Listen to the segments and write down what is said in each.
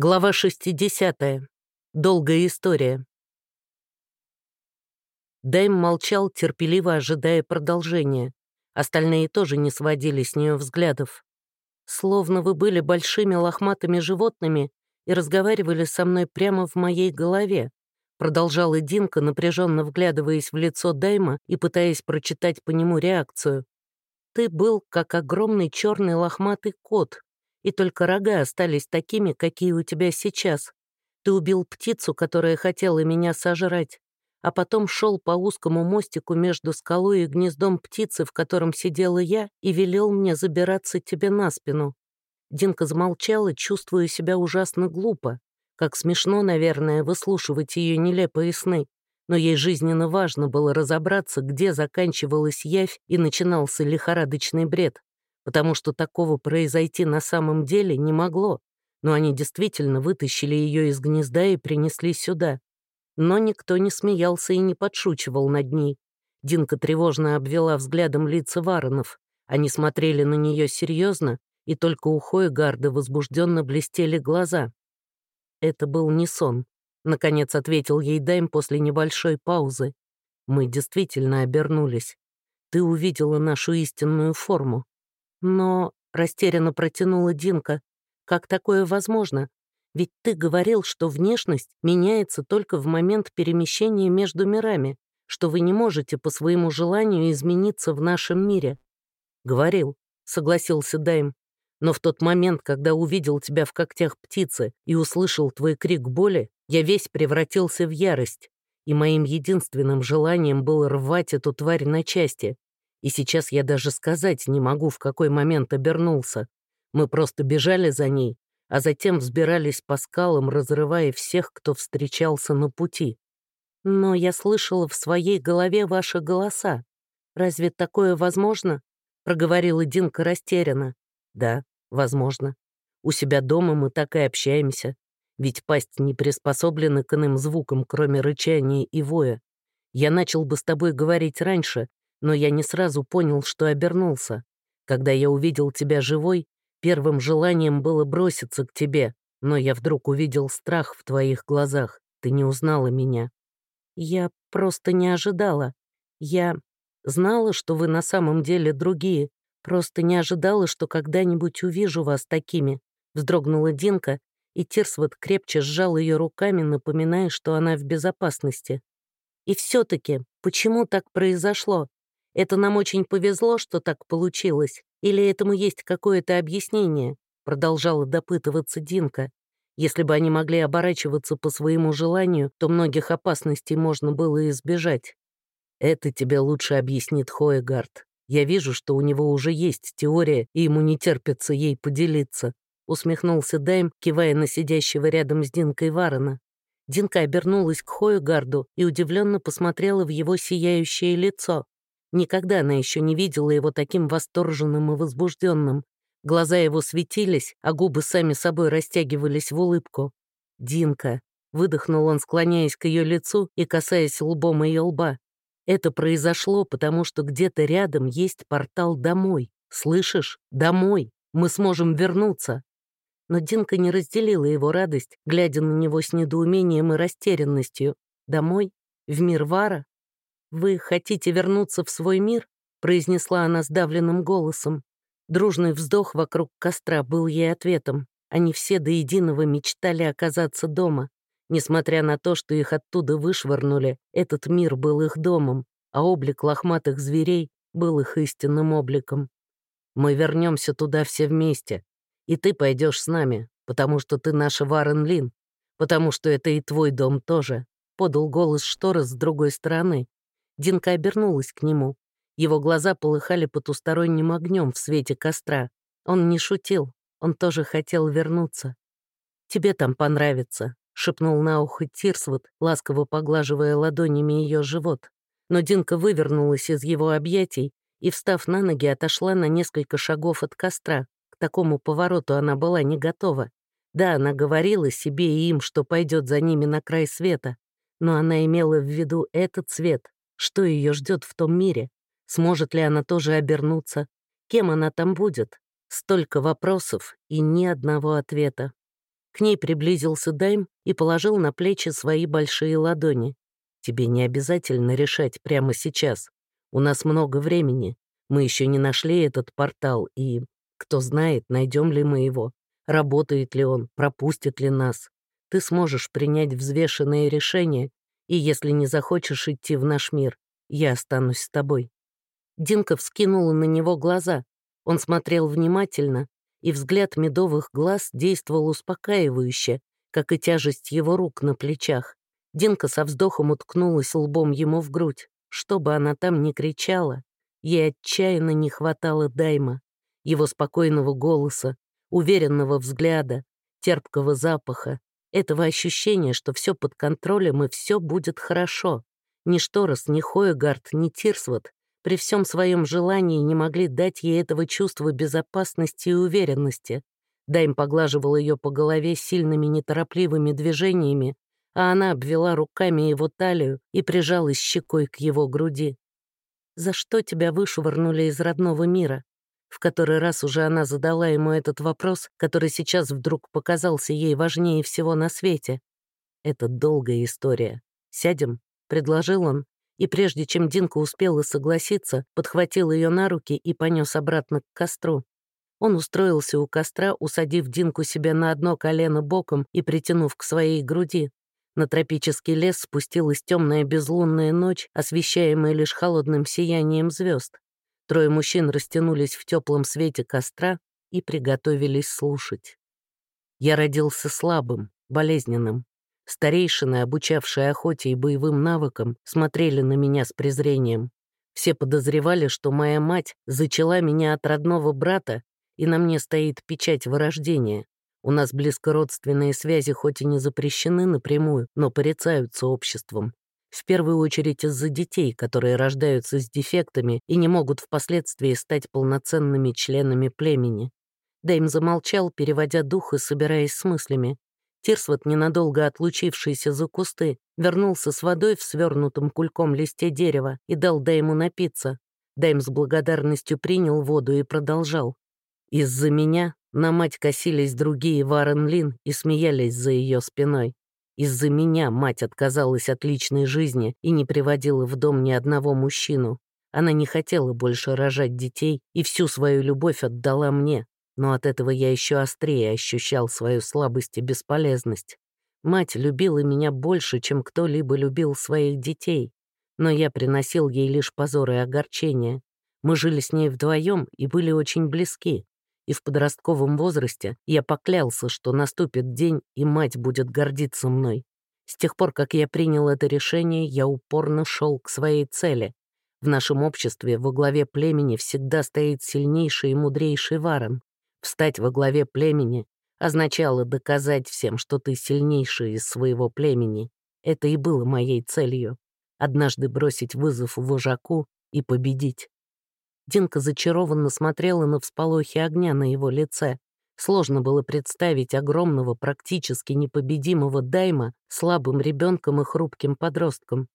Глава 60. Долгая история. Дайм молчал, терпеливо ожидая продолжения. Остальные тоже не сводили с нее взглядов. Словно вы были большими лохматыми животными и разговаривали со мной прямо в моей голове, продолжала Динка, напряженно вглядываясь в лицо Дайма и пытаясь прочитать по нему реакцию. Ты был как огромный черный лохматый кот, и только рога остались такими, какие у тебя сейчас. Ты убил птицу, которая хотела меня сожрать, а потом шел по узкому мостику между скалой и гнездом птицы, в котором сидела я, и велел мне забираться тебе на спину. Динка замолчала, чувствуя себя ужасно глупо. Как смешно, наверное, выслушивать ее нелепые сны. Но ей жизненно важно было разобраться, где заканчивалась явь и начинался лихорадочный бред потому что такого произойти на самом деле не могло, но они действительно вытащили ее из гнезда и принесли сюда. Но никто не смеялся и не подшучивал над ней. Динка тревожно обвела взглядом лица Варонов. Они смотрели на нее серьезно, и только у Хойгарда возбужденно блестели глаза. «Это был не сон», — наконец ответил ей Дайм после небольшой паузы. «Мы действительно обернулись. Ты увидела нашу истинную форму. Но растерянно протянула Динка. Как такое возможно? Ведь ты говорил, что внешность меняется только в момент перемещения между мирами, что вы не можете по своему желанию измениться в нашем мире. Говорил, согласился Дайм. Но в тот момент, когда увидел тебя в когтях птицы и услышал твой крик боли, я весь превратился в ярость, и моим единственным желанием было рвать эту тварь на части, и сейчас я даже сказать не могу, в какой момент обернулся. Мы просто бежали за ней, а затем взбирались по скалам, разрывая всех, кто встречался на пути. Но я слышала в своей голове ваши голоса. Разве такое возможно? Проговорила Динка растерянно. Да, возможно. У себя дома мы так и общаемся. Ведь пасть не приспособлена к иным звукам, кроме рычания и воя. Я начал бы с тобой говорить раньше, но я не сразу понял, что обернулся. Когда я увидел тебя живой, первым желанием было броситься к тебе, но я вдруг увидел страх в твоих глазах. Ты не узнала меня. Я просто не ожидала. Я знала, что вы на самом деле другие, просто не ожидала, что когда-нибудь увижу вас такими. Вздрогнула Динка, и Тирсвот крепче сжал ее руками, напоминая, что она в безопасности. И все-таки, почему так произошло? Это нам очень повезло, что так получилось, или этому есть какое-то объяснение?» Продолжала допытываться Динка. Если бы они могли оборачиваться по своему желанию, то многих опасностей можно было избежать. Это тебе лучше объяснит Хоегард. Я вижу, что у него уже есть теория, и ему не терпится ей поделиться. Усмехнулся Дайм, кивая на сидящего рядом с Динкой Варона. Динка обернулась к Хоегарду и удивленно посмотрела в его сияющее лицо. Никогда она еще не видела его таким восторженным и возбужденным. Глаза его светились, а губы сами собой растягивались в улыбку. «Динка», — выдохнул он, склоняясь к ее лицу и касаясь лбом ее лба. «Это произошло, потому что где-то рядом есть портал домой. Слышишь? Домой. Мы сможем вернуться». Но Динка не разделила его радость, глядя на него с недоумением и растерянностью. «Домой? В мир Вара? «Вы хотите вернуться в свой мир?» — произнесла она сдавленным голосом. Дружный вздох вокруг костра был ей ответом. Они все до единого мечтали оказаться дома. Несмотря на то, что их оттуда вышвырнули, этот мир был их домом, а облик лохматых зверей был их истинным обликом. «Мы вернемся туда все вместе, и ты пойдешь с нами, потому что ты наша Варен Лин, потому что это и твой дом тоже», — подал голос Штора с другой стороны. Динка обернулась к нему. Его глаза полыхали потусторонним огнем в свете костра. Он не шутил, он тоже хотел вернуться. «Тебе там понравится», — шепнул на ухо Тирсвуд, ласково поглаживая ладонями ее живот. Но Динка вывернулась из его объятий и, встав на ноги, отошла на несколько шагов от костра. К такому повороту она была не готова. Да, она говорила себе и им, что пойдет за ними на край света, но она имела в виду этот свет, что ее ждет в том мире? Сможет ли она тоже обернуться? Кем она там будет? Столько вопросов и ни одного ответа. К ней приблизился Дайм и положил на плечи свои большие ладони. «Тебе не обязательно решать прямо сейчас. У нас много времени. Мы еще не нашли этот портал, и, кто знает, найдем ли мы его, работает ли он, пропустит ли нас. Ты сможешь принять взвешенные решения, и если не захочешь идти в наш мир, я останусь с тобой». Динка вскинула на него глаза. Он смотрел внимательно, и взгляд медовых глаз действовал успокаивающе, как и тяжесть его рук на плечах. Динка со вздохом уткнулась лбом ему в грудь. Что бы она там ни кричала, ей отчаянно не хватало Дайма, его спокойного голоса, уверенного взгляда, терпкого запаха, этого ощущения, что все под контролем и все будет хорошо. Ни Шторос, ни Хоегард, ни Тирсвот при всем своем желании не могли дать ей этого чувства безопасности и уверенности. Дайм поглаживал ее по голове сильными неторопливыми движениями, а она обвела руками его талию и прижалась щекой к его груди. «За что тебя вышвырнули из родного мира?» В который раз уже она задала ему этот вопрос, который сейчас вдруг показался ей важнее всего на свете. «Это долгая история. Сядем?» — предложил он, и прежде чем Динка успела согласиться, подхватил ее на руки и понес обратно к костру. Он устроился у костра, усадив Динку себе на одно колено боком и притянув к своей груди. На тропический лес спустилась темная безлунная ночь, освещаемая лишь холодным сиянием звезд. Трое мужчин растянулись в теплом свете костра и приготовились слушать. Я родился слабым, болезненным. Старейшины, обучавшие охоте и боевым навыкам, смотрели на меня с презрением. Все подозревали, что моя мать зачала меня от родного брата, и на мне стоит печать вырождения. У нас близкородственные связи хоть и не запрещены напрямую, но порицаются обществом. В первую очередь из-за детей, которые рождаются с дефектами и не могут впоследствии стать полноценными членами племени. Дэйм замолчал, переводя дух и собираясь с мыслями. Тирсвот, ненадолго отлучившийся за кусты, вернулся с водой в свернутом кульком листе дерева и дал Дайму напиться. Дайм с благодарностью принял воду и продолжал. «Из-за меня на мать косились другие Варен Лин и смеялись за ее спиной. Из-за меня мать отказалась от личной жизни и не приводила в дом ни одного мужчину. Она не хотела больше рожать детей и всю свою любовь отдала мне, но от этого я еще острее ощущал свою слабость и бесполезность. Мать любила меня больше, чем кто-либо любил своих детей, но я приносил ей лишь позор и огорчение. Мы жили с ней вдвоем и были очень близки, и в подростковом возрасте я поклялся, что наступит день, и мать будет гордиться мной. С тех пор, как я принял это решение, я упорно шел к своей цели. В нашем обществе во главе племени всегда стоит сильнейший и мудрейший варон. Встать во главе племени означало доказать всем, что ты сильнейший из своего племени. Это и было моей целью. Однажды бросить вызов вожаку и победить. Динка зачарованно смотрела на всполохи огня на его лице. Сложно было представить огромного, практически непобедимого Дайма слабым ребенком и хрупким подростком.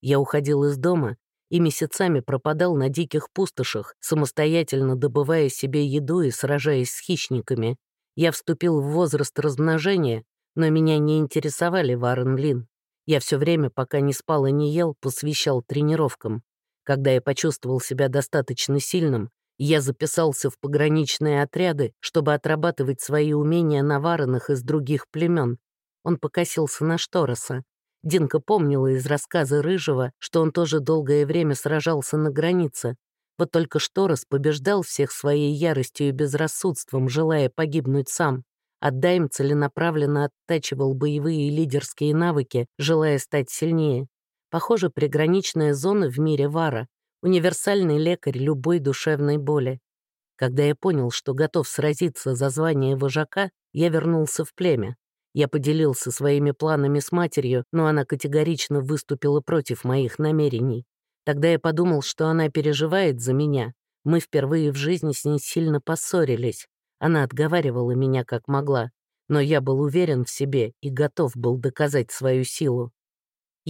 Я уходил из дома и месяцами пропадал на диких пустошах, самостоятельно добывая себе еду и сражаясь с хищниками. Я вступил в возраст размножения, но меня не интересовали Варен Лин. Я все время, пока не спал и не ел, посвящал тренировкам. Когда я почувствовал себя достаточно сильным, я записался в пограничные отряды, чтобы отрабатывать свои умения на варанах из других племен. Он покосился на Штороса. Динка помнила из рассказа Рыжего, что он тоже долгое время сражался на границе. Вот только Шторос побеждал всех своей яростью и безрассудством, желая погибнуть сам. А Дайм целенаправленно оттачивал боевые и лидерские навыки, желая стать сильнее. Похоже, приграничная зона в мире Вара — универсальный лекарь любой душевной боли. Когда я понял, что готов сразиться за звание вожака, я вернулся в племя. Я поделился своими планами с матерью, но она категорично выступила против моих намерений. Тогда я подумал, что она переживает за меня. Мы впервые в жизни с ней сильно поссорились. Она отговаривала меня как могла, но я был уверен в себе и готов был доказать свою силу.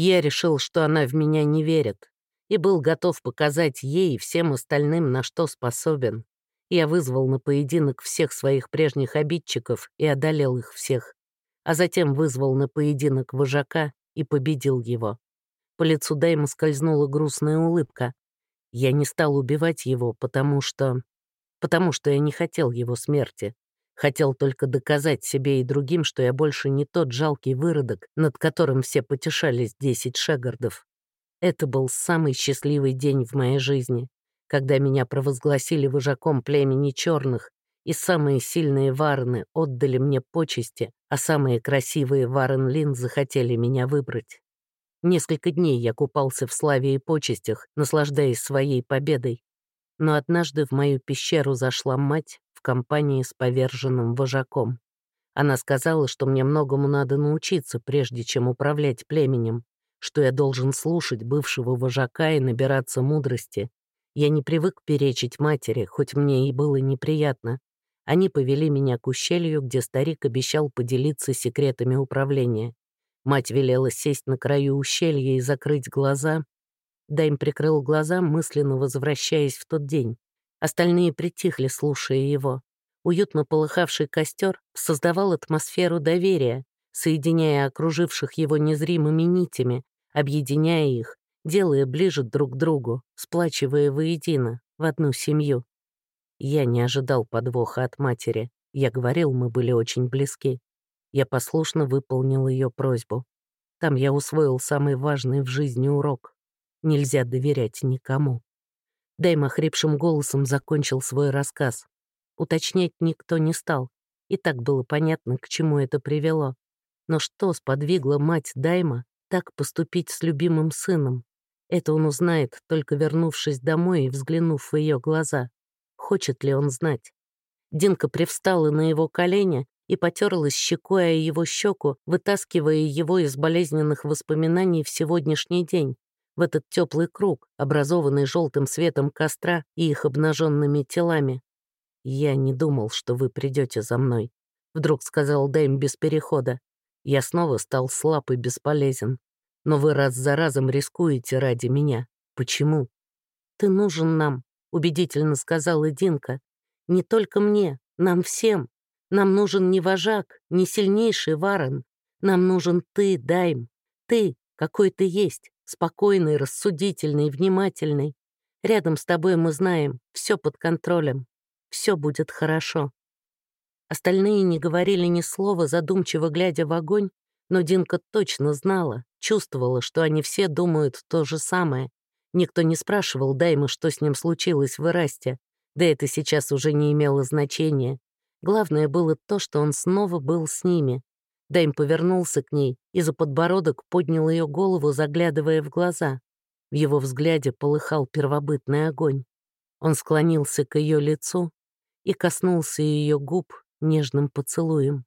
Я решил, что она в меня не верит, и был готов показать ей и всем остальным, на что способен. Я вызвал на поединок всех своих прежних обидчиков и одолел их всех. а затем вызвал на поединок вожака и победил его. По лицу Дайма скользнула грустная улыбка. Я не стал убивать его, потому что... Потому что я не хотел его смерти. Хотел только доказать себе и другим, что я больше не тот жалкий выродок, над которым все потешались десять шегардов. Это был самый счастливый день в моей жизни, когда меня провозгласили вожаком племени черных, и самые сильные варны отдали мне почести, а самые красивые варен-лин захотели меня выбрать. Несколько дней я купался в славе и почестях, наслаждаясь своей победой. Но однажды в мою пещеру зашла мать в компании с поверженным вожаком. Она сказала, что мне многому надо научиться, прежде чем управлять племенем, что я должен слушать бывшего вожака и набираться мудрости. Я не привык перечить матери, хоть мне и было неприятно. Они повели меня к ущелью, где старик обещал поделиться секретами управления. Мать велела сесть на краю ущелья и закрыть глаза. Дайм прикрыл глаза, мысленно возвращаясь в тот день. Остальные притихли, слушая его. Уютно полыхавший костер создавал атмосферу доверия, соединяя окруживших его незримыми нитями, объединяя их, делая ближе друг к другу, сплачивая воедино, в одну семью. Я не ожидал подвоха от матери. Я говорил, мы были очень близки. Я послушно выполнил ее просьбу. Там я усвоил самый важный в жизни урок. Нельзя доверять никому. Дэйм охрипшим голосом закончил свой рассказ. Уточнять никто не стал, и так было понятно, к чему это привело. Но что сподвигло мать Дайма так поступить с любимым сыном? Это он узнает, только вернувшись домой и взглянув в ее глаза. Хочет ли он знать? Динка привстала на его колени и потерлась щекой о его щеку, вытаскивая его из болезненных воспоминаний в сегодняшний день, в этот теплый круг, образованный желтым светом костра и их обнаженными телами. «Я не думал, что вы придете за мной», — вдруг сказал Дэйм без перехода. «Я снова стал слаб и бесполезен. Но вы раз за разом рискуете ради меня. Почему?» «Ты нужен нам», — убедительно сказала Динка. «Не только мне, нам всем. Нам нужен не вожак, не сильнейший Варен. Нам нужен ты, Дайм. Ты, какой ты есть, спокойный, рассудительный, внимательный. Рядом с тобой мы знаем, все под контролем. Все будет хорошо. Остальные не говорили ни слова, задумчиво глядя в огонь, но Динка точно знала, чувствовала, что они все думают то же самое. Никто не спрашивал Дайма, что с ним случилось в Ирасте, да это сейчас уже не имело значения. Главное было то, что он снова был с ними. Дэйм повернулся к ней и за подбородок поднял ее голову, заглядывая в глаза. В его взгляде полыхал первобытный огонь. Он склонился к ее лицу и коснулся ее губ нежным поцелуем.